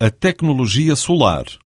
a tecnologia solar.